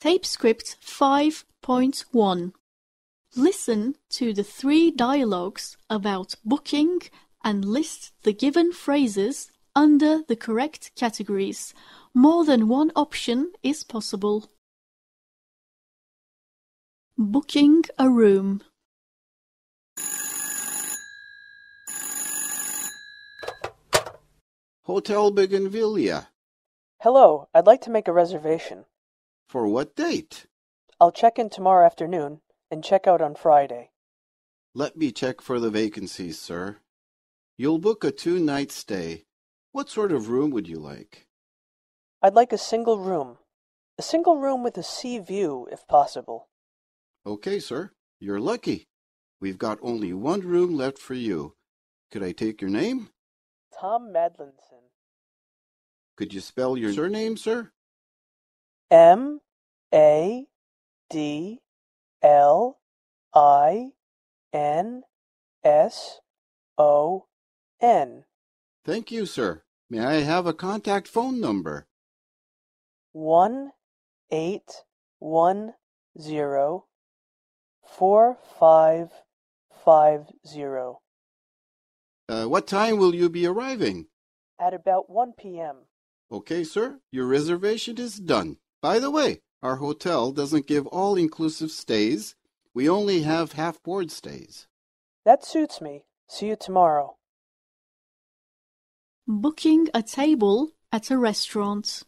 Tape Script 5.1 Listen to the three dialogues about booking and list the given phrases under the correct categories. More than one option is possible. Booking a room. Hotel Bougainvillea. Hello, I'd like to make a reservation. For what date? I'll check in tomorrow afternoon and check out on Friday. Let me check for the vacancies, sir. You'll book a two night stay. What sort of room would you like? I'd like a single room. A single room with a sea view, if possible. Okay, sir. You're lucky. We've got only one room left for you. Could I take your name? Tom Madlinson. Could you spell your surname, sir? M A D L I N S O N. Thank you, sir. May I have a contact phone number? One eight one zero four five five zero. Uh, what time will you be arriving? At about 1 p.m. Okay, sir. Your reservation is done. By the way, our hotel doesn't give all inclusive stays. We only have half board stays. That suits me. See you tomorrow. Booking a table at a restaurant.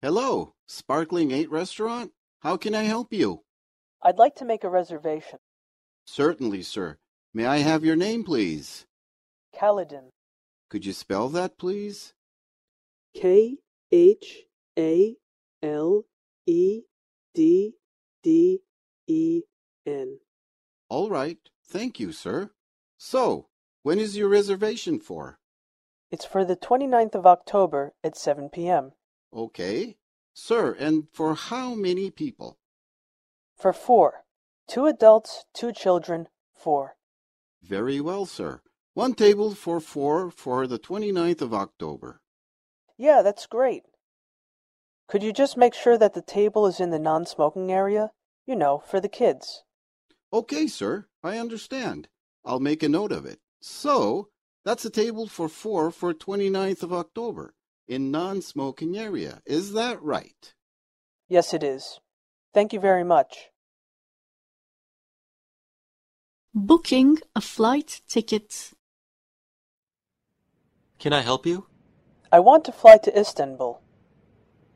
Hello, Sparkling 8 Restaurant. How can I help you? I'd like to make a reservation. Certainly, sir. May I have your name, please? Khaledden. Could you spell that, please? K H A L E D D E N. All right. Thank you, sir. So, when is your reservation for? It's for the 29th of October at 7 p.m. Okay. Sir, and for how many people? For four. Two adults, two children, four. Very well, sir. One table for four for the 29th of October. Yeah, that's great. Could you just make sure that the table is in the non smoking area? You know, for the kids. Okay, sir. I understand. I'll make a note of it. So, that's a table for four for 29th of October in non-smoking area. Is that right? Yes, it is. Thank you very much. Booking a flight ticket. Can I help you? I want to fly to Istanbul.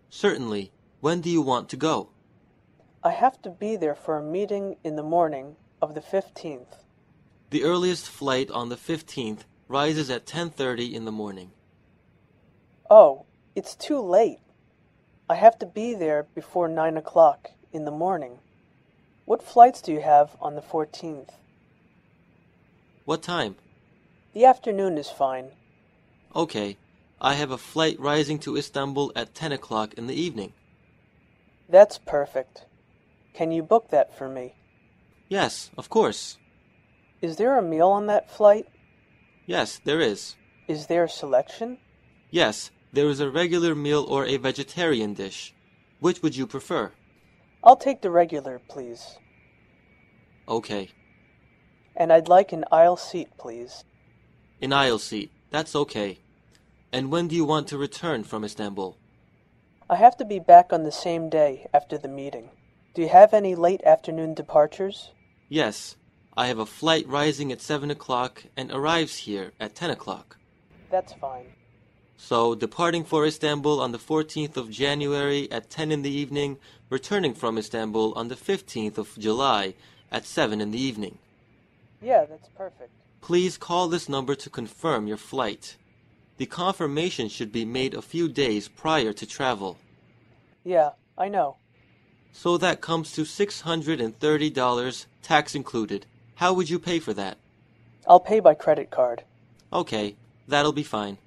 Certainly. When do you want to go? I have to be there for a meeting in the morning of the 15th. The earliest flight on the 15th rises at 10:30 in the morning. Oh, it's too late. I have to be there before 9 o'clock in the morning. What flights do you have on the 14th? What time? The afternoon is fine. Okay. I have a flight rising to Istanbul at 10 o'clock in the evening. That's perfect. Can you book that for me? Yes, of course. Is there a meal on that flight? Yes, there is. Is there a selection? Yes, there is a regular meal or a vegetarian dish. Which would you prefer? I'll take the regular, please. Okay. And I'd like an aisle seat, please. An aisle seat. That's okay. And when do you want to return from Istanbul? I have to be back on the same day after the meeting. Do you have any late afternoon departures? Yes. I have a flight rising at 7 o'clock and arrives here at 10 o'clock. That's fine. So, departing for Istanbul on the 14th of January at 10 in the evening, returning from Istanbul on the 15th of July at 7 in the evening. Yeah, that's perfect. Please call this number to confirm your flight. The confirmation should be made a few days prior to travel. Yeah, I know. So that comes to $630, tax included. How would you pay for that? I'll pay by credit card. Okay, that'll be fine.